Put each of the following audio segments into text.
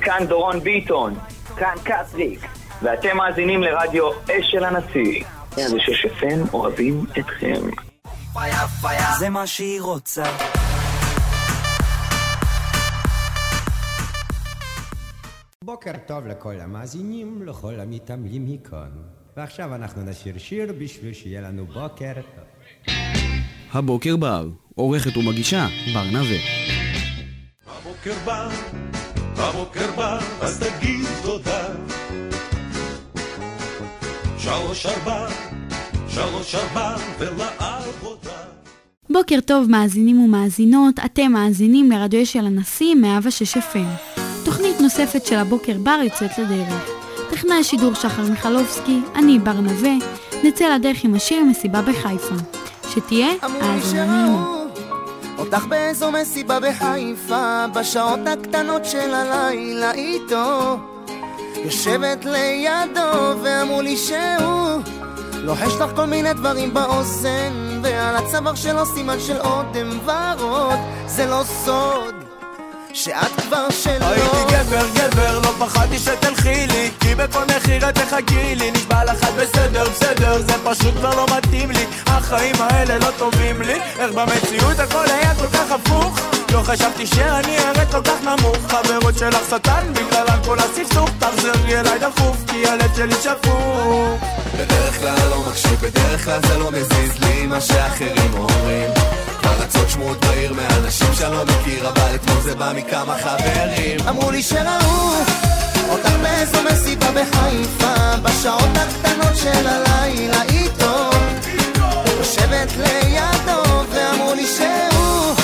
כאן דורון ביטון, כאן קטריק, ואתם מאזינים לרדיו אש של הנשיא. זה ששפן אוהבים אתכם. זה מה שהיא רוצה. בוקר טוב לכל המאזינים, לכל המתעמלים מכאן. ועכשיו אנחנו נשיר שיר בשביל שיהיה לנו בוקר טוב. הבוקר בר, עורכת ומגישה בר נווה. הבוקר בא, הבוקר בא, אז תגיד תודה. שלוש ארבע, שלוש ארבע, ולעבודה. בוקר טוב מאזינים ומאזינות, אתם מאזינים לרדיו של הנשיא 106 FM. תוכנית נוספת של הבוקר בר יוצאת לדרך. טכנאי השידור שחר מיכלובסקי, אני בר נווה, נצא לדרך עם השיר מסיבה בחיפה. שתהיה האזנה נעימה. אותך באיזו מסיבה בחיפה, בשעות הקטנות של הלילה איתו. יושבת לידו ואמרו לי שהוא לוחש לך כל מיני דברים באוזן, ועל הצוואר שלו סימן של אודם ורוד, זה לא סוד. שאת כבר שלו. הייתי גבר גבר, לא פחדתי שתלכי לי כי בכל מחיר את תחכי לי. נשבע לך את בסדר בסדר, זה פשוט כבר לא מתאים לי. החיים האלה לא טובים לי. איך במציאות הכל היה כל כך הפוך? לא חשבתי שאני ארד כל כך נמוך. חברות שלך שטן בגללן כל הסכסוך. תחזרי אליי דחוף כי הלב שלי שפוך. בדרך כלל לא מקשיב, בדרך כלל זה לא מזיז לי מה שאחרים אומרים פרצות שמועות בעיר מאנשים שאני לא מכיר אבל אתמול זה בא מכמה חברים. אמרו לי שראו אותך באיזו מסיבה בחיפה בשעות הקטנות של הלילה איתו. יושבת לידו ואמרו לי שהוא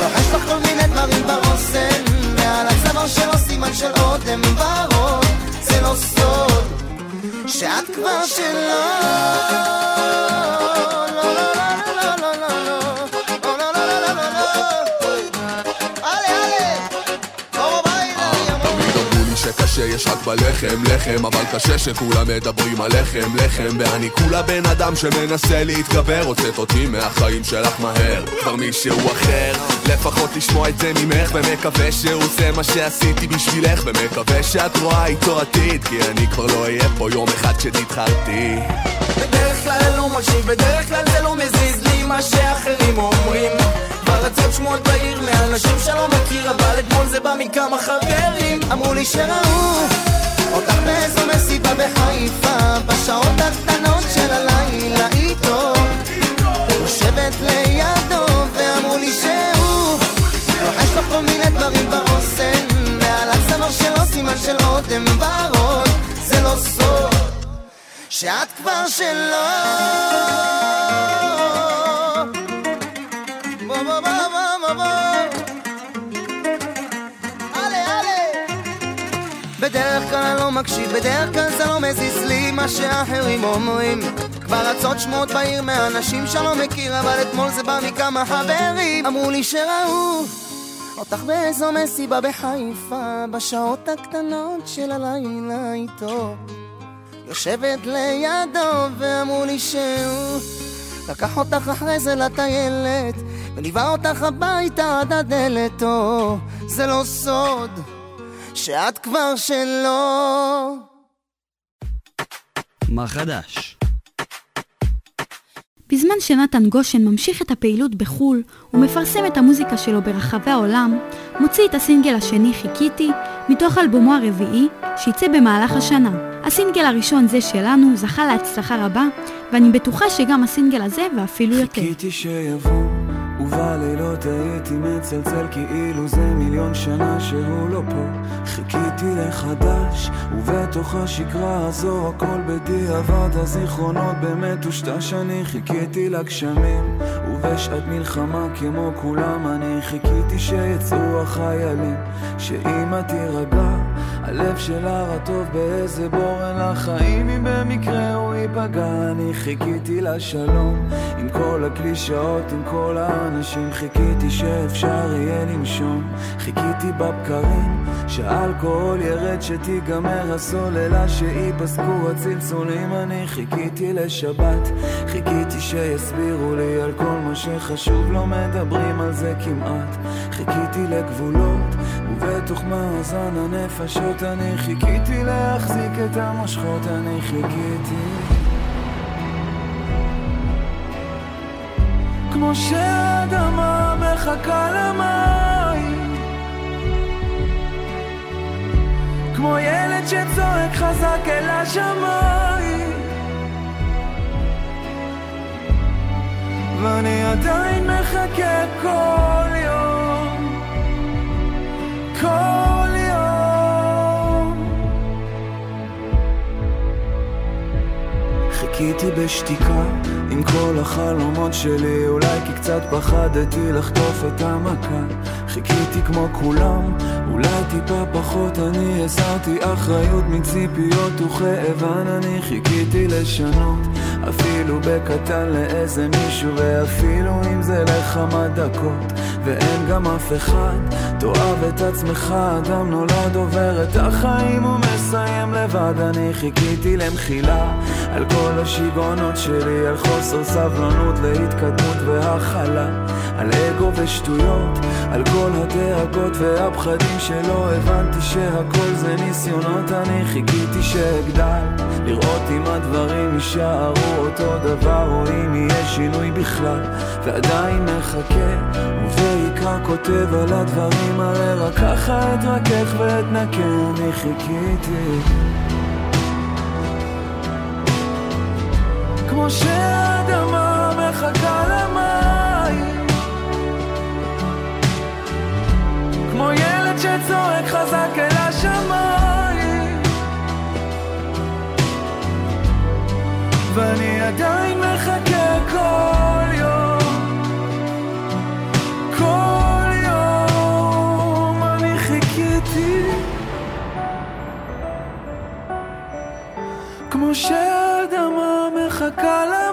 לוחש לך כל מיני דברים באוזן מעל הצוואר שלו סימן של אודם ורוד. זה לא סוד שאת כבר שלו שיש רק בלחם, לחם, אבל קשה שכולם מדברים על לחם, לחם ואני כולה בן אדם שמנסה להתגבר הוצאת אותי מהחיים שלך מהר. כבר מישהו אחר לפחות לשמוע את זה ממך ומקווה שהוא עושה מה שעשיתי בשבילך ומקווה שאת רואה איתו עתיד כי אני כבר לא אהיה פה יום אחד שנתחרתי. בדרך כלל לא מקשיב, בדרך כלל זה לא מזיז לי מה שאחרים אומרים פרצות שמועות בעיר מאנשים שלא מכיר אבל אתמול זה בא מכמה חברים. אמרו לי שראו אותך באיזו מסיבה בחיפה בשעות הקטנות של הלילה איתו. יושבת לידו ואמרו לי שהוא לוחש לו כל מיני דברים באוזן ועל הצוואר שלו סימן של אודם ורוד. זה לא סוד שאת כבר שלו בדרך כלל אני לא מקשיב, בדרך כלל זה לא מזיז לי מה שאחרים אומרים. כבר רצות שמועות בעיר מאנשים שלא מכיר אבל אתמול זה בא מכמה חברים. אמרו לי שראו אותך באיזו מסיבה בחיפה בשעות הקטנות של הלילה איתו. יושבת לידו ואמרו לי שהוא לקח אותך אחרי זה לטיילת וליווה אותך הביתה עד הדלת, או זה לא סוד שאת כבר שלו. מה חדש? בזמן שנתן גושן ממשיך את הפעילות בחו"ל ומפרסם את המוזיקה שלו ברחבי העולם, מוציא את הסינגל השני חיכיתי מתוך אלבומו הרביעי שיצא במהלך השנה. הסינגל הראשון זה שלנו זכה להצלחה רבה ואני בטוחה שגם הסינגל הזה ואפילו יותר. חיכיתי שיבוא ובלילות הייתי מצלצל כאילו זה מיליון שנה שהוא לא פה. חיכיתי לחדש ובתוך השקרה הזו הכל בדיעבד. הזיכרונות באמת טושטש אני חיכיתי לגשמים ובשעת מלחמה כמו כולם אני חיכיתי שיצאו החיילים שאמא תירגע הלב שלה רטוב באיזה בורן לחיים אם במקרה הוא ייפגע. אני חיכיתי לשלום עם כל הקלישאות, עם כל האנשים. חיכיתי שאפשר יהיה לנשום. חיכיתי בבקרים שהאלכוהול ירד שתיגמר הסוללה שייפסקו הצלצולים. אני חיכיתי לשבת חיכיתי שיסבירו לי על כל מה שחשוב. לא מדברים על זה כמעט. חיכיתי לגבולות ובתוך מאזן הנפשות. אני חיכיתי להחזיק את המושכות אני חיכיתי. כמו שהאדמה מחכה למים. כמו ילד שצועק חזק אל השמיים. ואני עדיין מחכה כל יום כל יום. חיכיתי בשתיקה עם כל החלומות שלי אולי כי קצת פחדתי לחטוף את המכה חיכיתי כמו כולם אולי טיפה פחות אני הסרתי אחריות מציפיות וכאבן אני חיכיתי לשנות אפילו בקטן לאיזה מישהו ואפילו אם זה לכמה דקות ואין גם אף אחד תאהב את עצמך אדם נולד עובר את החיים ומסיים לבד. אני חיכיתי למחילה על כל השיגעונות שלי על חוסר סבלנות להתקדמות והכלה על אגו ושטויות על כל הדאגות והפחדים שלא הבנתי שהכל זה ניסיונות אני חיכיתי שאגדל. לראות אם הדברים יישארו אותו דבר או אם יהיה שינוי בכלל. ועדיין מחכה ובעיקר כותב על הדברים הרי רק ככה אתרכך ואתנקה אני חיכיתי. כמו שהאדמה מחכה למים ילד שצועק חזק אל השמיים. ואני עדיין מחכה כל יום כל יום אני חיכיתי. כמו שהאדמה מחכה למים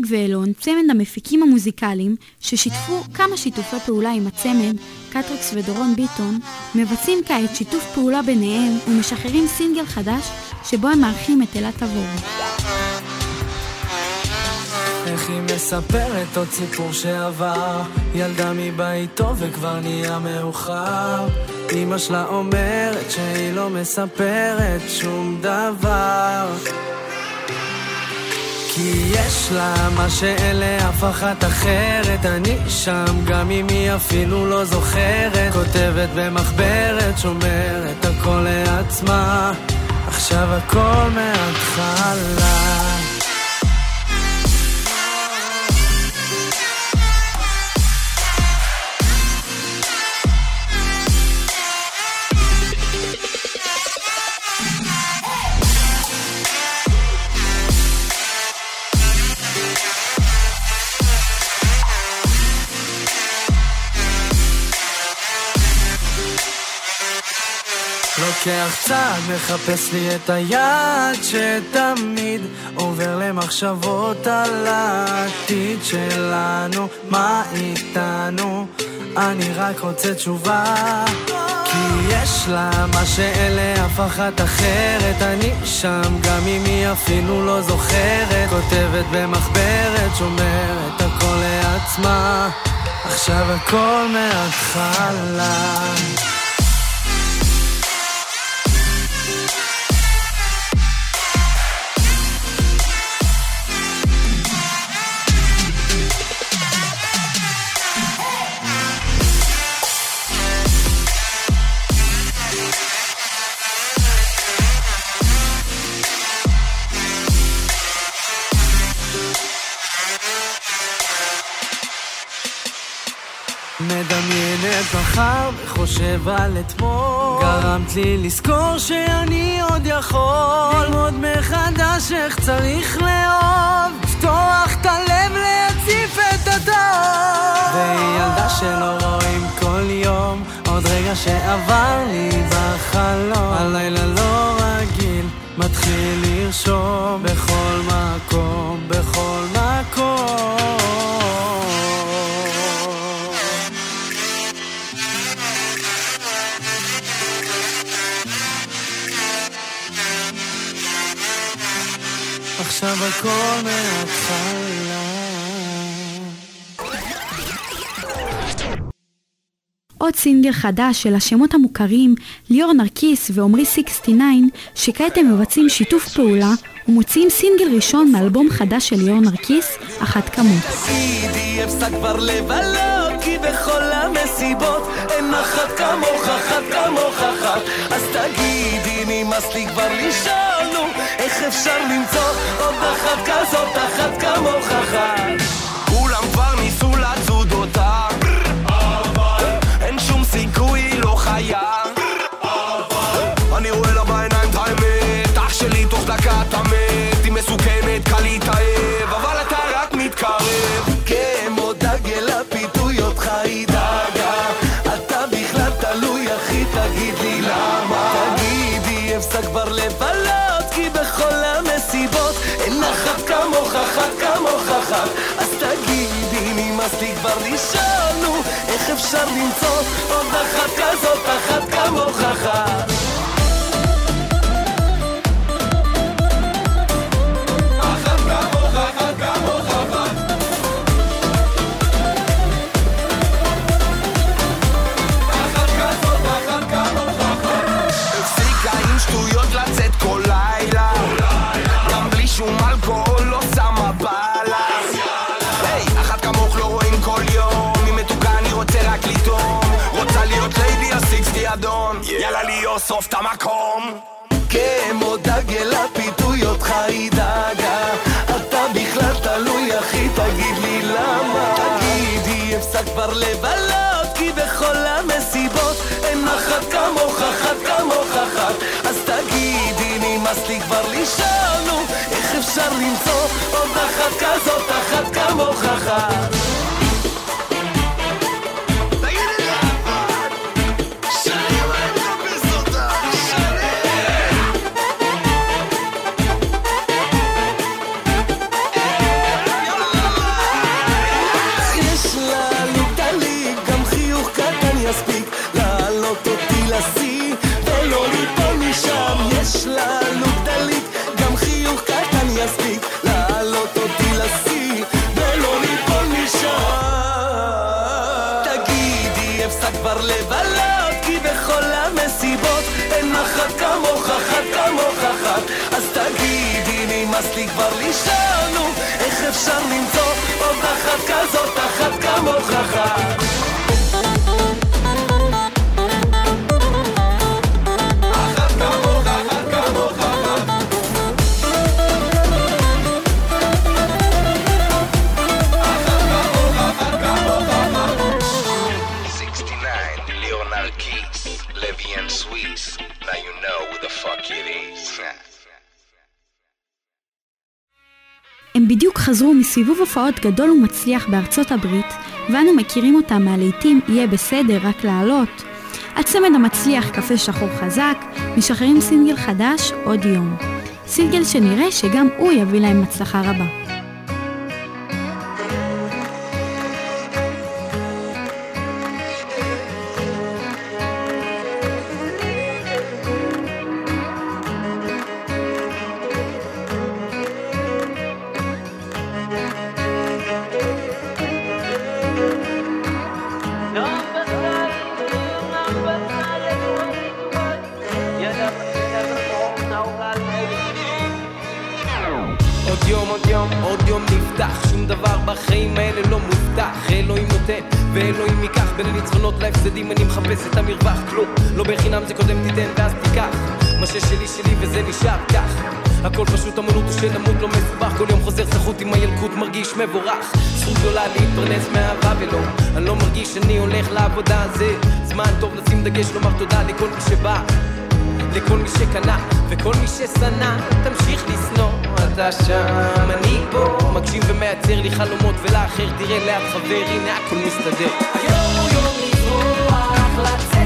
פלג ואלון, צמד המפיקים המוזיקליים, ששיתפו כמה שיתופי פעולה עם הצמד, קטריקס ודורון ביטון, מבצעים כעת שיתוף פעולה ביניהם ומשחררים סינגל חדש, שבו הם מארחים את אלה תבור. איך היא מספרת עוד סיפור שעבר? ילדה מביתו וכבר נהיה מאוחר. אמא שלה אומרת שהיא לא מספרת שום דבר כי יש לה מה שאין לאף אחת אחרת. אני שם גם אם היא אפילו לא זוכרת. כותבת במחברת שומרת הכל לעצמה. עכשיו הכל מההתחלה לוקח צעד, מחפש לי את היד שתמיד עובר למחשבות על העתיד שלנו, מה איתנו? אני רק רוצה תשובה. כי יש לה מה שאין לאף אחת אחרת. אני שם גם אם היא אפילו לא זוכרת. כותבת במחברת, שומרת הכל לעצמה. עכשיו הכל מההתחלה מדמיין את מחר וחושב על אתמול. גרמת לי לזכור שאני עוד יכול. ללמוד מחדש איך צריך לאהוב. לפתוח את הלב להציף את הטוב. והיא ילדה שלא רואים כל יום עוד רגע שעבר לי בחלום. הלילה לא רגיל מתחיל לרשום. בכל מקום, בכל מקום הכל מההתחלה. עוד סינגל חדש של השמות המוכרים ליאור נרקיס ועמרי 69 שכעת הם מבצעים שיתוף פעולה ומוציאים סינגל ראשון מאלבום חדש של ליאור נרקיס, אחת כמות. אחת כמוך, אחת כמוך אחת אז תגידי נמאס לי כבר לשאול איך אפשר למצוא עוד אחת כזאת, אחת כמוך אחת? כולם כבר ניסו לצוד אותה. אין שום סיכוי, לא חיה אני רואה לה בעיניים את האמת. אח שלי תוך דקה אתה מת היא מסוכנת, קל להתאהב. אבל אתה רק מתקרב. כמו דגל הפיתוי אותך היא דאגה. אתה בכלל תלוי אחי תגיד לי אחת כמוך אחת אז תגידי נמאס לי כבר לשאול נו איך אפשר למצוא עוד אחת כזאת אחת כמוך אחת שרוף את המקום. כמו דגל הפיתוי אותך היא דאגה. אתה בכלל תלוי אחי תגיד לי למה. תגידי אפסק כבר לבלות כי בכל המסיבות אין אחת כמוך אחת כמוך אחת. אז תגידי נמאס לי כבר נו איך אפשר למצוא עוד אחת כזאת אחת כמוך אחת נמאס לי כבר לשאול נו איך אפשר למצוא עוד אחת כזאת, אחת כמוך חזרו מסיבוב הופעות גדול ומצליח בארצות הברית, ואנו מכירים אותם מהלהיטים "יהיה בסדר, רק לעלות". הצמד המצליח קפה שחור חזק, משחררים סינגל חדש עוד יום. סינגל שנראה שגם הוא יביא להם הצלחה רבה. קודם תיתן ואז תיקח מה ששלי שלי וזה נשאר כך הכל פשוט אמנות או שנמות לא מסובך כל יום חוזר סחוט עם הילקוט מרגיש מבורך זכות גדולה להתפרנס מאהבה ולא אני לא מרגיש שאני הולך לעבודה זה זמן טוב לשים דגש לומר תודה לכל מי שבא לכל מי שקנה וכל מי ששנא תמשיך לשנוא אתה שם אני פה מגשים ומייצר לי חלומות ולאחר תראה ליד חבר הנה הכל מסתדר היום יום לברוח לצאת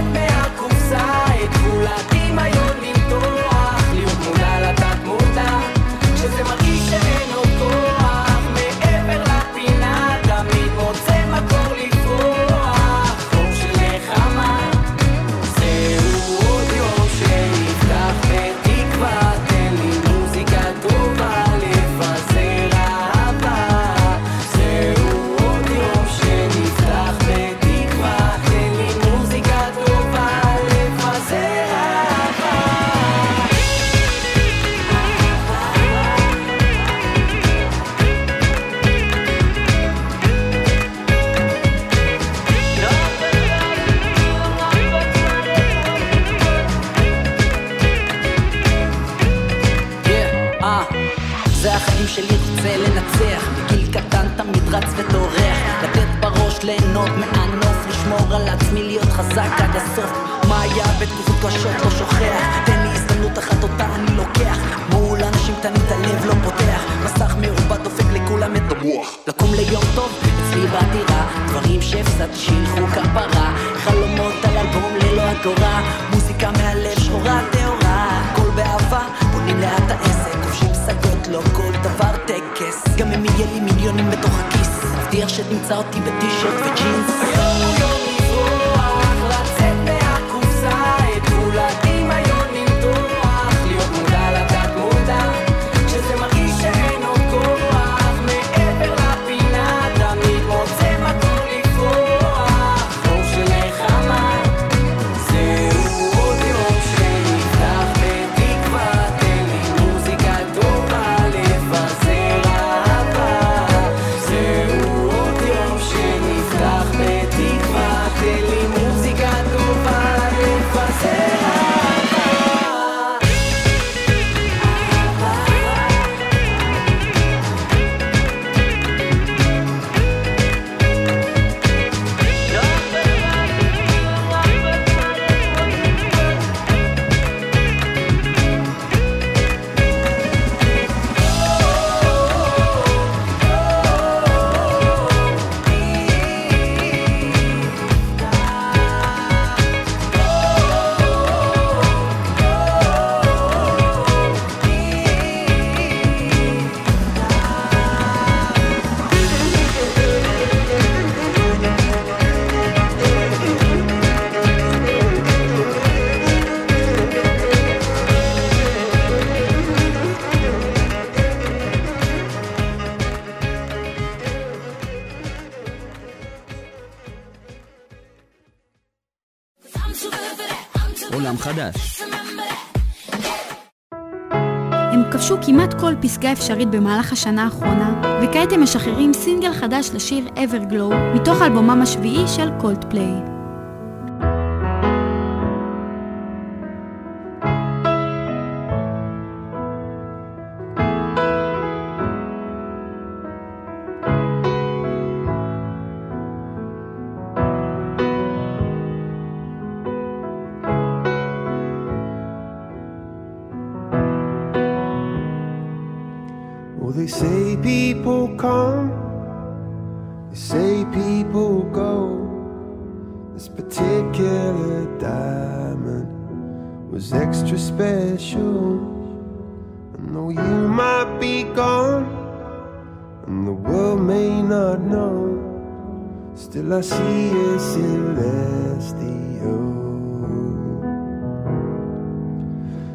ליום טוב. אצלי בדירה דברים שהפסדתי שילכו כפרה. חלומות על אלבום ללא אגורה. מוזיקה מהלב שחורה טהורה. הכל באהבה בונים לאט העסק. כובשים פסגות לא כל דבר טקס. גם אם יהיה לי מיליונים בתוך הכיס. מבטיח שתמצא אותי בטישרט וג'ינס חדש. הם כבשו כמעט כל פסגה אפשרית במהלך השנה האחרונה, וכעת הם משחררים סינגל חדש לשיר Everglow, מתוך אלבומם השביעי של קולדפליי. See is celestial.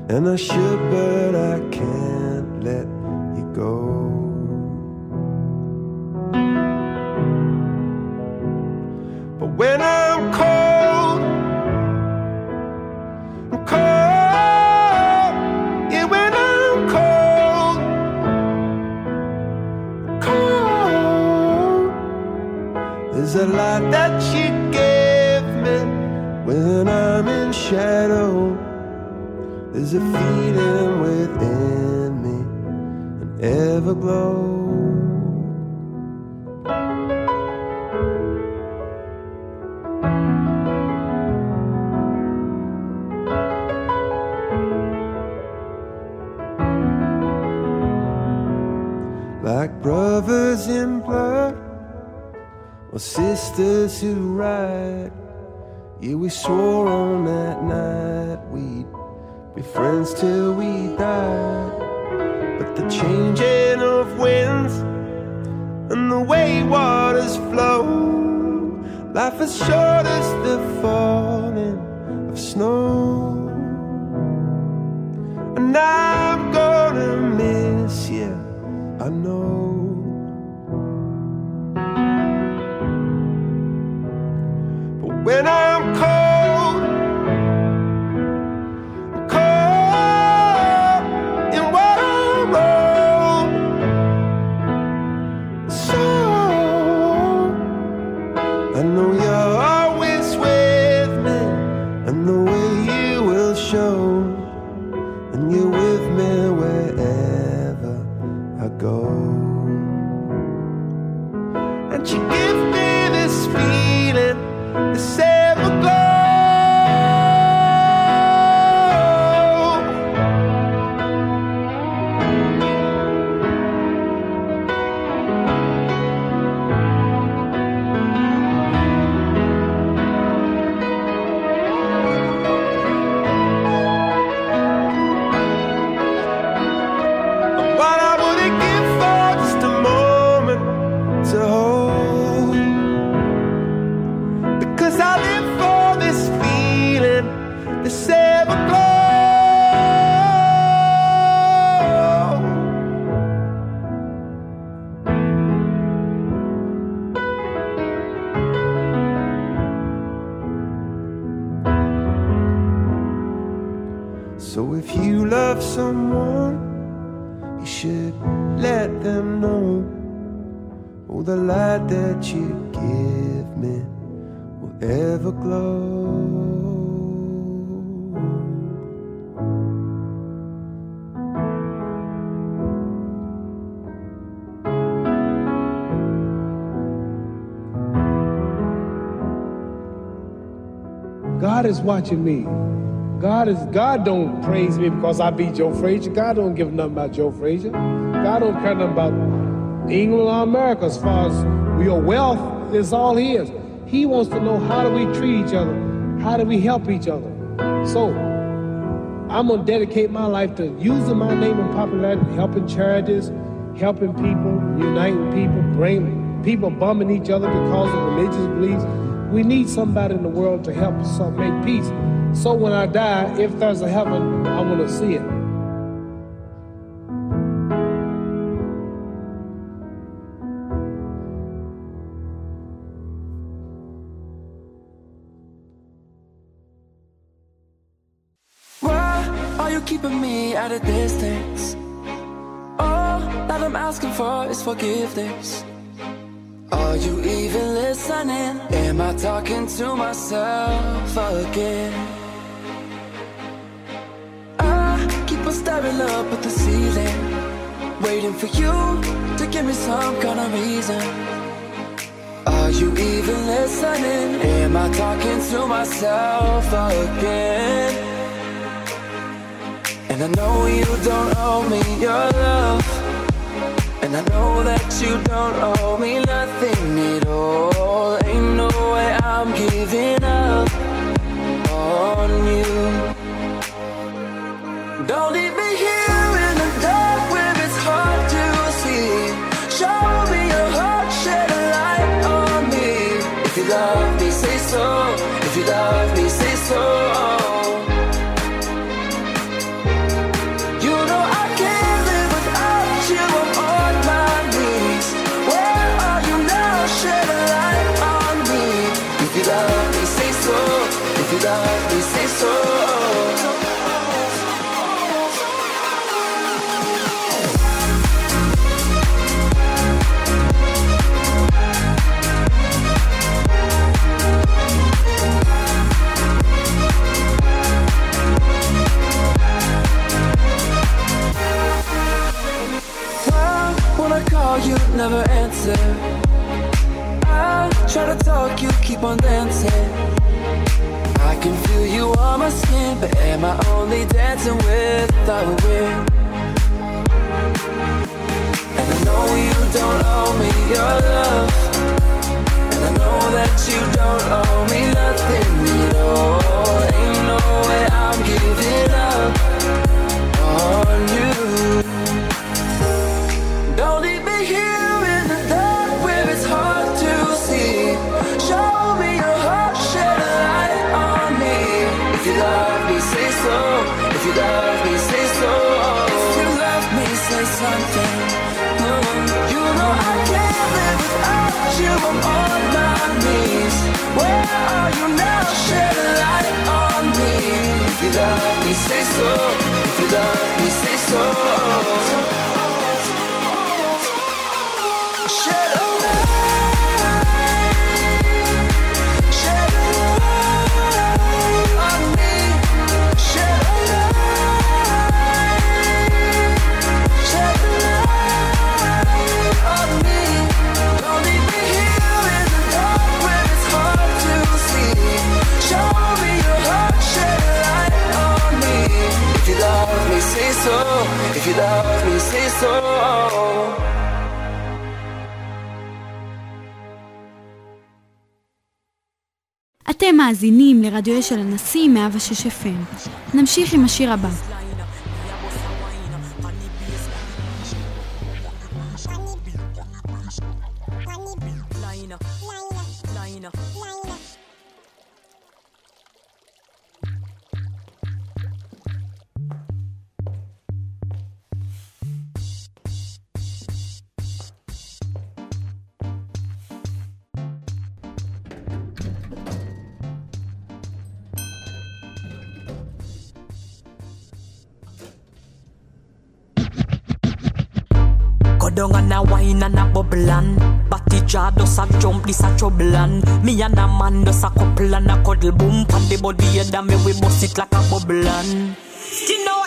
And I should. There's a light that you give me when I'm in shadow. There's a feeling within me ever glow. Or sisters who ride. Yeah, we swore on that night we'd be friends till we died. But the changing of winds and the way waters flow, life is short as the falling of snow. And I'm when I is watching me. God is God don't praise me because I beat Joe Frazier. God don't give nothing about Joe Frazier. God don't care nothing about England or America as far as your wealth is all his. He wants to know how do we treat each other? How do we help each other? So I'm gonna dedicate my life to using my name and popularity, helping charities, helping people, uniting people, bringing people bumming each other because of religious beliefs. We need somebody in the world to help us make peace. So when I die, if there's a heaven, I want to see it. Why are you keeping me at a distance? All that I'm asking for is forgiveness. Talking to myself again? I keep on staring up at the ceiling, waiting for you to give me some kind of reason. Are you even listening? Am I talking to myself again? And I know you don't owe me your love. And I know that you don't owe me nothing at all. Giving up If you love me, say so. אתם מאזינים לרדיו של הנשיא 106 FM. נמשיך עם השיר הבא. A wine and a bubble and Batty jaw does a jump, this a trouble and Me and a man does a couple and a cuddle boom Pan the body head and me we bust it like a bubble and Skin out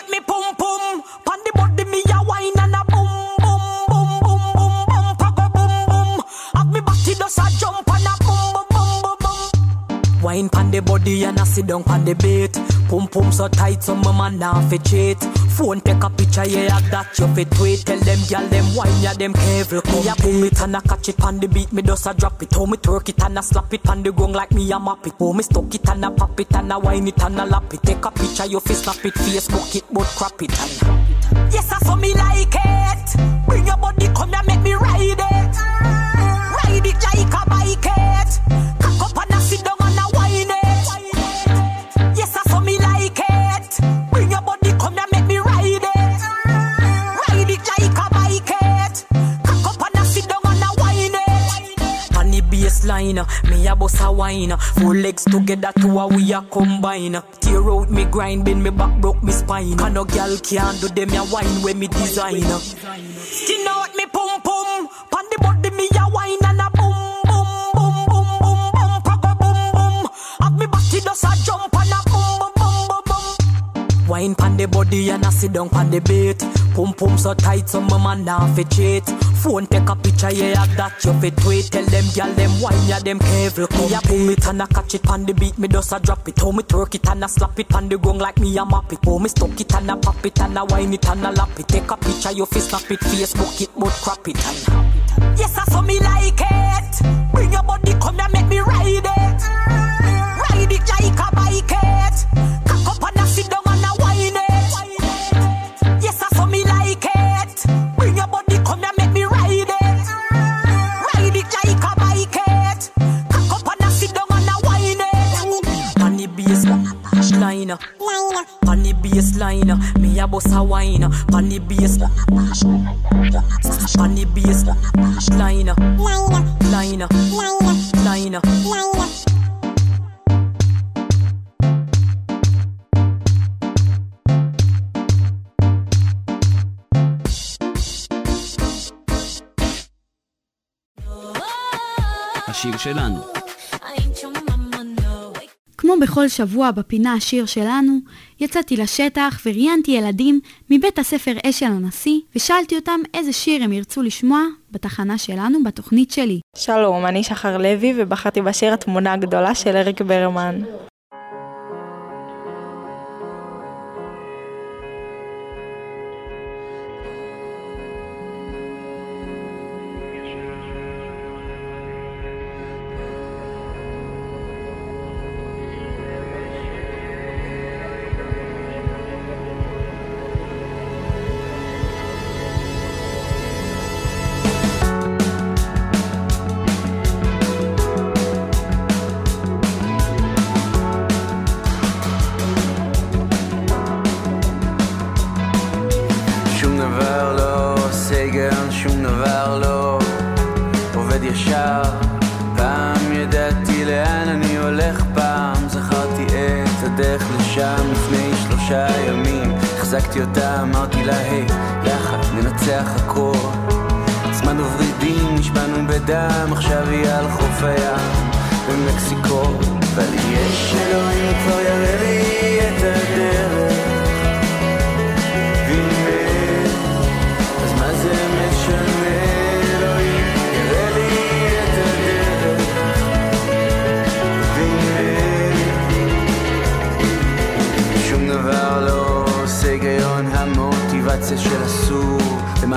Wine pan the body and a sit down pan the bait Pum pum so tight so my man now fi cheat. Phone take a picture yeah that you fit tweet. Tell them gyal them wine ya them careful Me a pull it and a catch it pan the beat Me just a drop it. How me twerk it and a slap it pan the ground like me a map it. How me stuck it and a pop it and a wine it and a lap it. Take a picture you fi snap it Facebook it but crap it. And Yes I saw me like it. Bring your body come and make me wine. Four legs together to a we a combine. Tear out me grind, bend me back, broke me spine. Can no girl can do them a wine when me design. Skin Wine pan the body and a sit down pan the beat Pum pum so tight so my man now fi cheat. Phone take a picture yeah that you fi tweet. Tell them gyal them wine ya them careful. Me a pull it and a catch it pan the beat Me just a drop it. How me twerk it and a slap it pan the ground like me a map it. How me stuck it and a pop it and a wine it and a lap it. Take a picture you fi snap it Facebook it but crap it and Yes I saw me like it. Bring your body come and make me ride it line On the bass line Me a bust a wine On the bass On the bass line Line Line השיר שלנו. בכל שבוע בפינה השיר שלנו, יצאתי לשטח וראיינתי ילדים מבית הספר אש של הנשיא, ושאלתי אותם איזה שיר הם ירצו לשמוע בתחנה שלנו, בתוכנית שלי. שלום, אני שחר לוי ובחרתי בשיר התמונה הגדולה של אריק ברמן.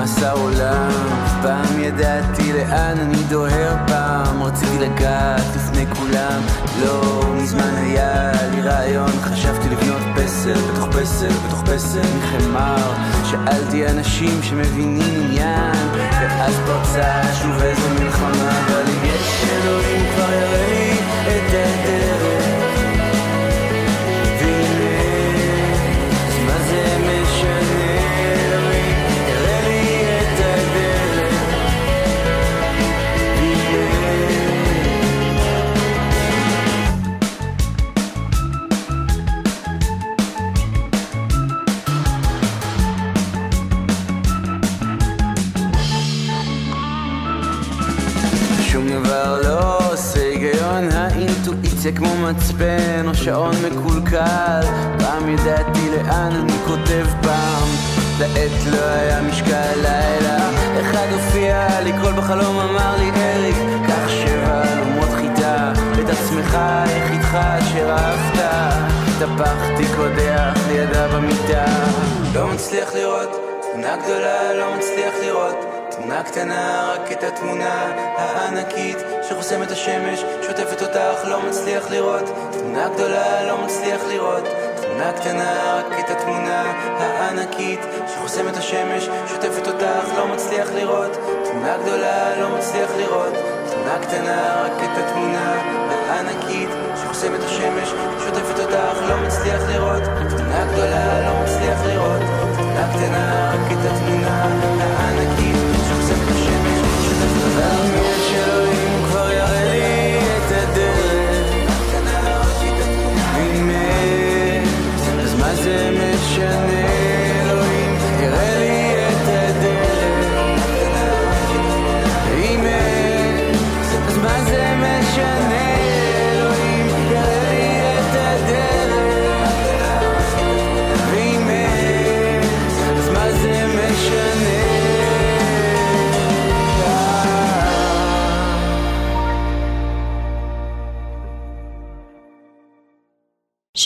נעשה עולם, פעם ידעתי לאן אני דוהר, פעם רציתי לגעת לפני כולם, לא מזמן היה לי רעיון, חשבתי לבנות פסל, בתוך פסל, בתוך פסל מחמר, שאלתי אנשים שמבינים עניין, ואז פרצה שוב איזו מלחמה, אבל אם יש אלוהים כבר יראה את הדרך זה כמו מצפן או שעון מקולקל. פעם ידעתי לאן אני כותב פעם. לעת לא היה משקל לילה. אחד הופיע לי קול בחלום אמר לי אריק קח שבע אלומות חיטה. את עצמך יחידך אשר אהבת טפחתי קודח לידה במיטה. לא מצליח לראות תמונה גדולה לא מצליח תמונה קטנה רק את התמונה הענקית שחוסם את השמש, שוטפת אותך, לא מצליח לראות. תמונה גדולה, לא מצליח לראות. תמונה קטנה, רק את התמונה הענקית שחוסם את השמש, שוטפת אותך, לא מצליח לראות. תמונה גדולה, לא מצליח לראות. תמונה קטנה, רק את התמונה הענקית שחוסם את השמש, שוטפת אותך, לא מצליח לראות. תמונה גדולה, לא מצליח לראות. תמונה קטנה, רק את התמונה הענקית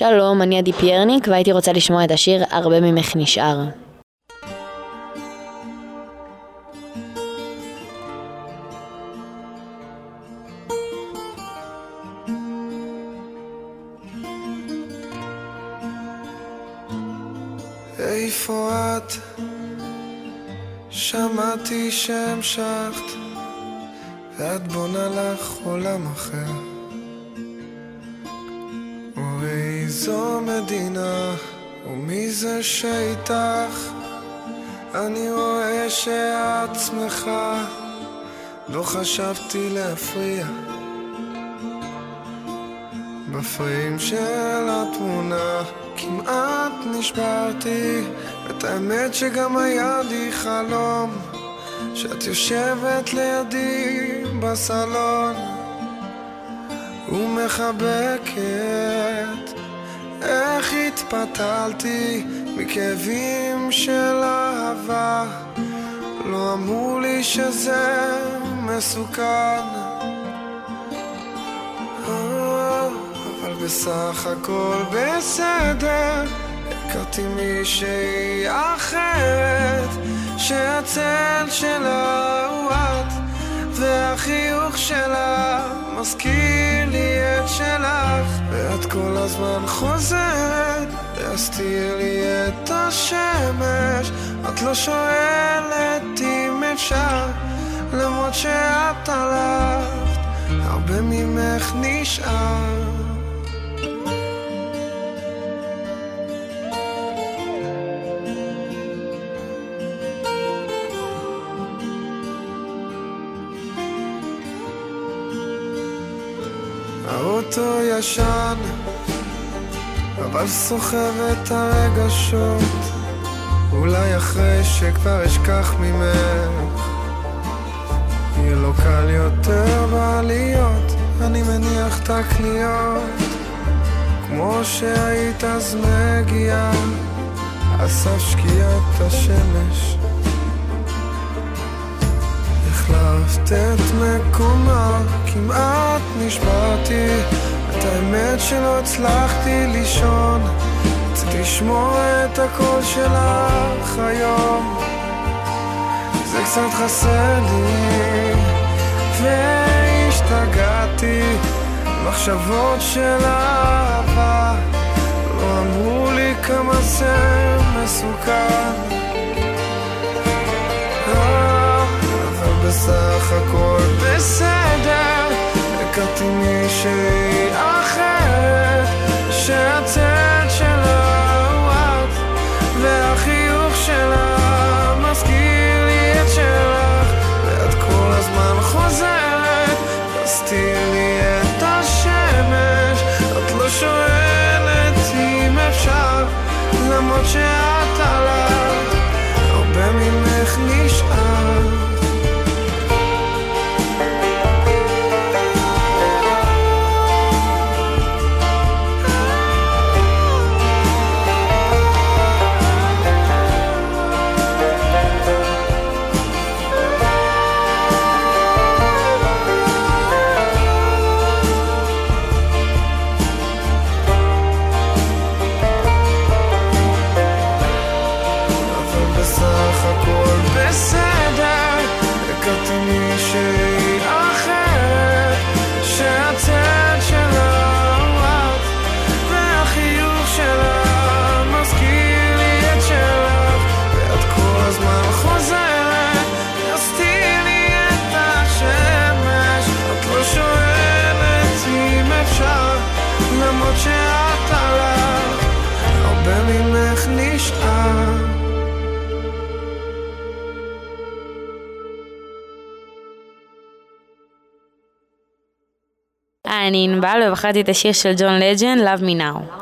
שלום, אני עדי פיארניק והייתי רוצה לשמוע את השיר "הרבה ממך נשאר". איפה את? שמעתי שהמשכת ואת בונה לך עולם אחר איזו מדינה, ומי זה שאיתך? אני רואה שאת שמחה, לא חשבתי להפריע. בפריים של התמונה כמעט נשברתי, את האמת שגם היה לי חלום, שאת יושבת לידי בסלון. ומחבקת. איך התפתלתי מכאבים של אהבה, לא אמרו לי שזה מסוכן. אה, אבל בסך הכל בסדר, הכרתי מישהי אחרת, שהצל שלה הוא את, והחיוך שלה מזכיר לי את שלך, ואת כל הזמן חוזרת להסתיר לי את השמש. את לא שואלת אם אפשר, למרות שאת הלכת, הרבה ממך נשאר. ישן, אבל סוחב את הרגשות. אולי אחרי שכבר אשכח ממך, יהיה לו קל יותר בעליות, אני מניח את הקניות. כמו שהיית אז מגיעה, על סף שקיעת השמש. החלפת את מקומה, כמעט נשברתי את האמת שלא הצלחתי לישון. רציתי לשמוע את הקול שלך היום. זה קצת חסר לי והשתגעתי. מחשבות של אהבה לא אמרו לי כמה זה מסוכן. בסך הכל בסדר הכרתי מישהי אחרת שהצד שלה הוא את והחיוך שלה מזכיר לי את שלך ואת כל הזמן חוזרת להסתיר לי את השמש. את לא שואלת אם אפשר למרות שאת הלכת הרבה ממך נשאר אני ענבל ובחרתי את השיר של ג'ון לג'נד, Love Me Now.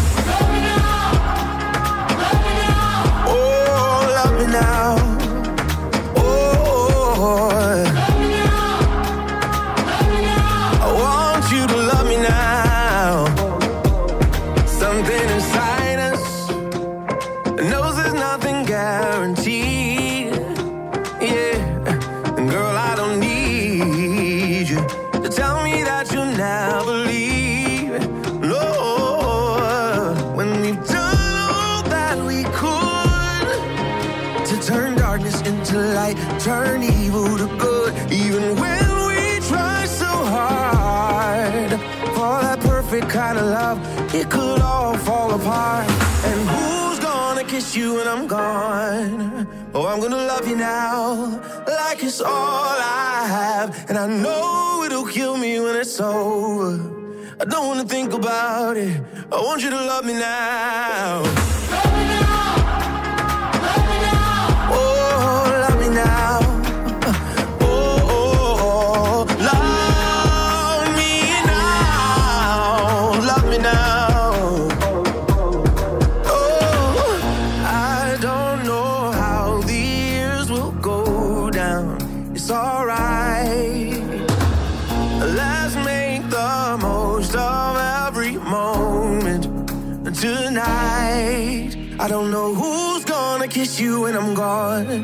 All I have. And I know it'll kill me when it's over. I don't wanna think about it. I want you to love me now.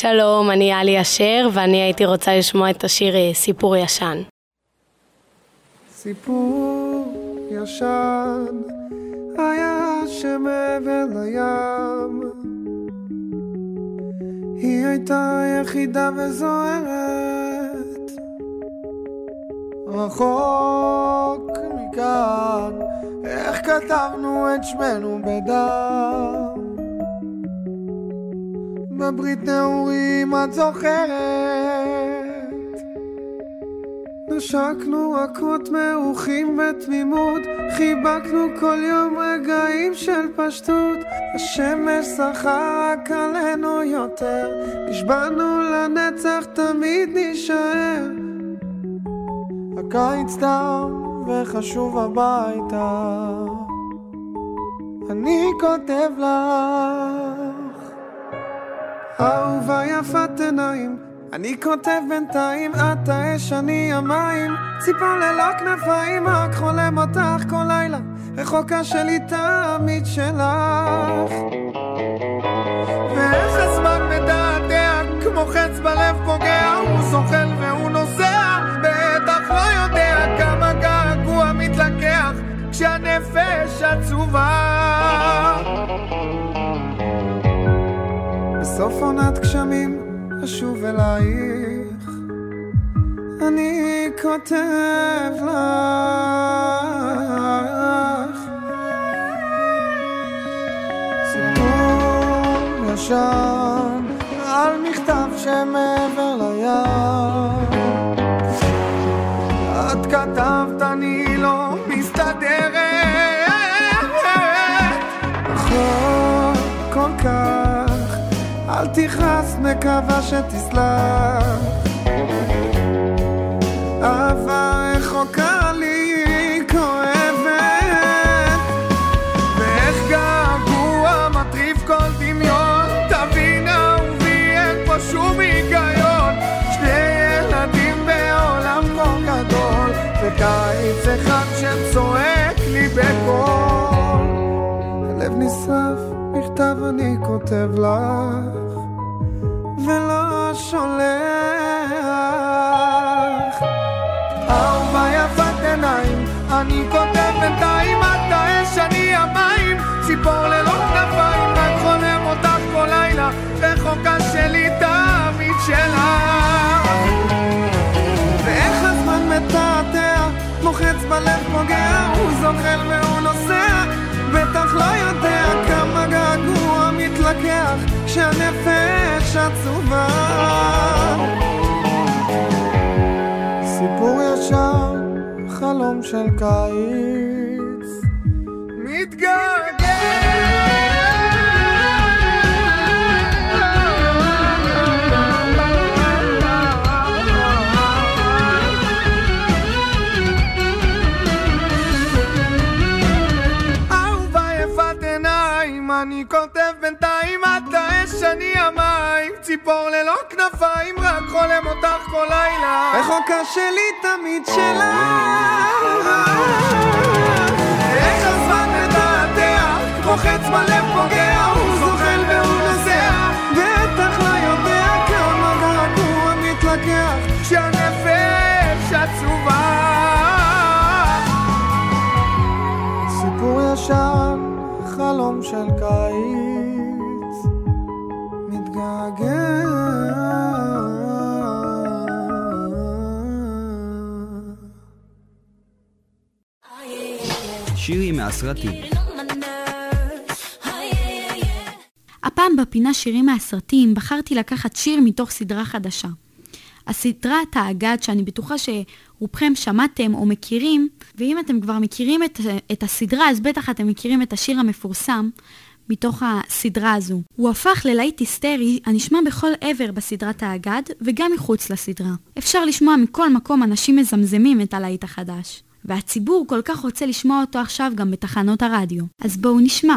שלום, אני עלי אשר, ואני הייתי רוצה לשמוע את השיר אה, סיפור ישן. סיפור ישן היה שמעבר לים. היא הייתה יחידה וזוהרת. רחוק מכאן איך כתבנו את שמנו בדם בברית נעורים את זוכרת נשקנו רכות מעוכים בתמימות, חיבקנו כל יום רגעים של פשטות. השמש שחה רק עלינו יותר, נשבענו לנצח תמיד נישאר. הקיץ דם וחשוב הביתה, אני כותב לך, אהובה יפת עיניים. אני כותב בינתיים, את האש, אני המים ציפור ללא כנפיים, רק חולם אותך כל לילה רחוקה שלי תמיד שלך ואיך הזמן מדעתע, כמו חץ בלב פוגע הוא זוחל והוא נוסע בטח לא יודע כמה געגוע מתלקח כשהנפש עצובה בסוף עונת גשמים אשוב אלייך, אני כותב לך. סיפור ישן על מכתב שמעבר לים. את כתבת אני לא מסתדרת. רחוק כל כך אל תכעס, מקווה שתסלח. אהבה מכתב אני כותב לך, ולא שולח. אהובה יפת עיניים, אני כותב בינתיים, את האש, אני המים, ציפור ללא כנפיים, רק חולם אותך כל לילה, רחוקה שלי תמיד שלך. ואיך הזמן מתעתע, מוחץ בלב פוגע, הוא זוחל והוא נפש עצובה. סיפור ישר, חלום של קיץ. ללא כנפיים, רק חולם אותך כל לילה. רחוקה שלי תמיד שלך. איך הזמן מתעתע, כמו חץ בלב פוגע, הוא זוחל והוא נוסע. בטח לא יודע כמה געגוע מתלקח, כשהנפש עצובה. סיפור ישן, חלום של קיץ, מהסרטים. הפעם בפינה שירים מהסרטים בחרתי לקחת שיר מתוך סדרה חדשה. הסדרת האגד שאני בטוחה שרובכם שמעתם או מכירים, ואם אתם כבר מכירים את, את הסדרה אז בטח אתם מכירים את השיר המפורסם מתוך הסדרה הזו. הוא הפך ללהיט היסטרי הנשמע בכל עבר בסדרת האגד וגם מחוץ לסדרה. אפשר לשמוע מכל מקום אנשים מזמזמים את הלהיט החדש. והציבור כל כך רוצה לשמוע אותו עכשיו גם בתחנות הרדיו. אז בואו נשמע.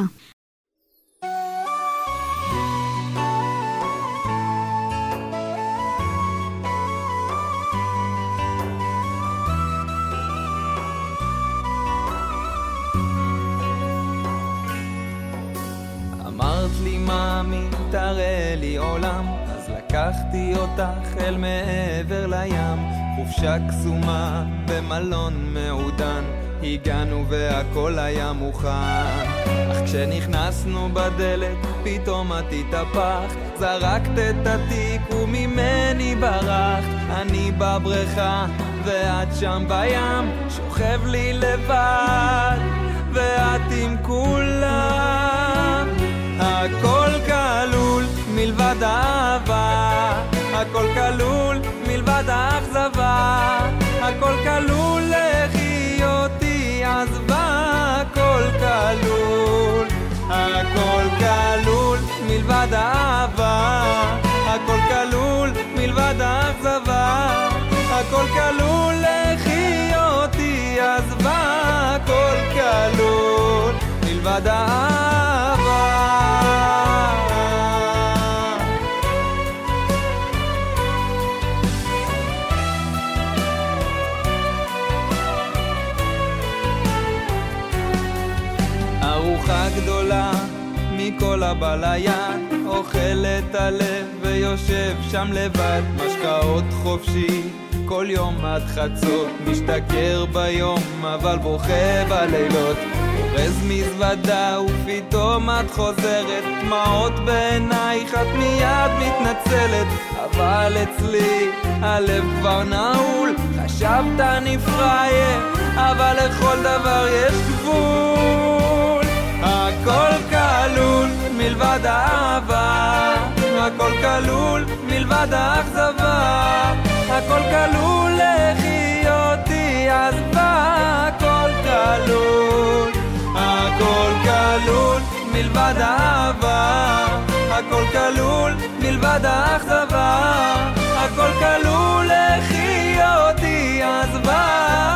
מאמי, תראה לי עולם, אז לקחתי אותך אל מעבר לים, חופשה קסומה במלון מעודן, הגענו והכל היה מוכן. אך כשנכנסנו בדלת, פתאום את התהפכת, זרקת את התיק וממני ברחת, אני בבריכה ואת שם בים, שוכב לי לבד, ואת עם כולם. הכל כלול מלבד האהבה, הכל כלול מלבד האכזבה, הכל כלול לחיות היא עזבה, הכל כלול, הכל כלול מלבד האהבה, הכל כלול מלבד האכזבה, הכל כלול לחיות היא עזבה, הכל כלול מלבד האהבה. מכל הבליה, אוכל את הלב ויושב שם לבד, משקאות חופשי, כל יום עד חצות, משתכר ביום אבל בוכה בלילות, אורז מזוודה ופתאום את חוזרת, דמעות בעינייך את מיד מתנצלת, אבל אצלי הלב כבר נעול, חשבת אני פראייר, אבל לכל דבר יש גבול. הכל כלול מלבד האהבה, הכל כלול מלבד האכזבה, הכל כלול לחיות היא עזבה, הכל כלול, הכל כלול מלבד האהבה, הכל כלול מלבד האכזבה, הכל כלול לחיות היא עזבה,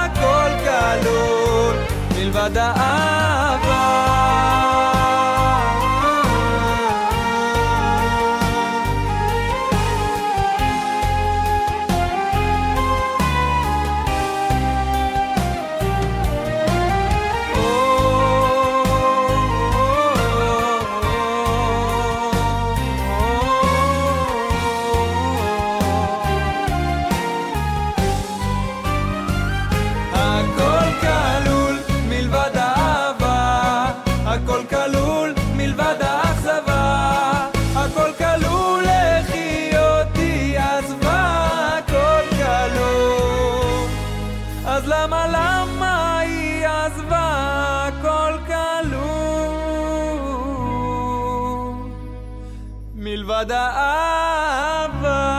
הכל כלול מלבד האהבה. מלבד האהבה.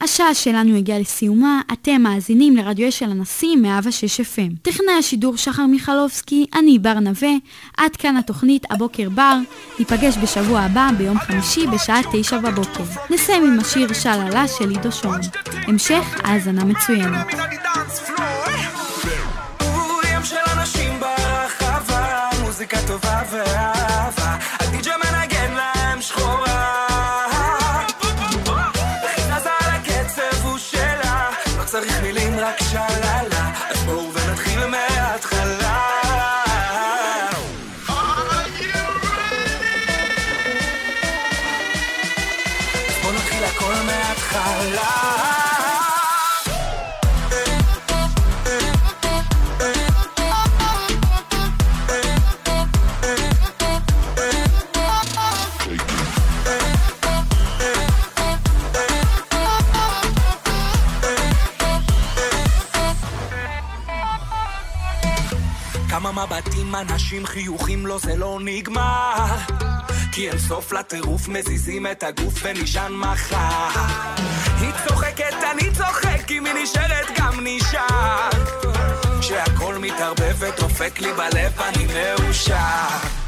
השעה שלנו הגיעה לסיומה, אתם מאזינים לרדיו של הנשיא 106 FM. טכנאי השידור שחר מיכלובסקי, אני בר נווה, עד כאן התוכנית הבוקר בר, ניפגש בשבוע הבא ביום חמישי בשעה תשע בבוקר. נסיים עם השיר שללה של עידו שון. המשך האזנה מצוינת. forever. מבטים, אנשים, חיוכים, לא זה לא נגמר. כי אין סוף לטירוף, מזיזים את הגוף ונשען מחר. היא צוחקת, אני צוחק, אם היא נשארת גם נשאר. כשהכל מתערבב ודופק לי בלב, אני מאושר.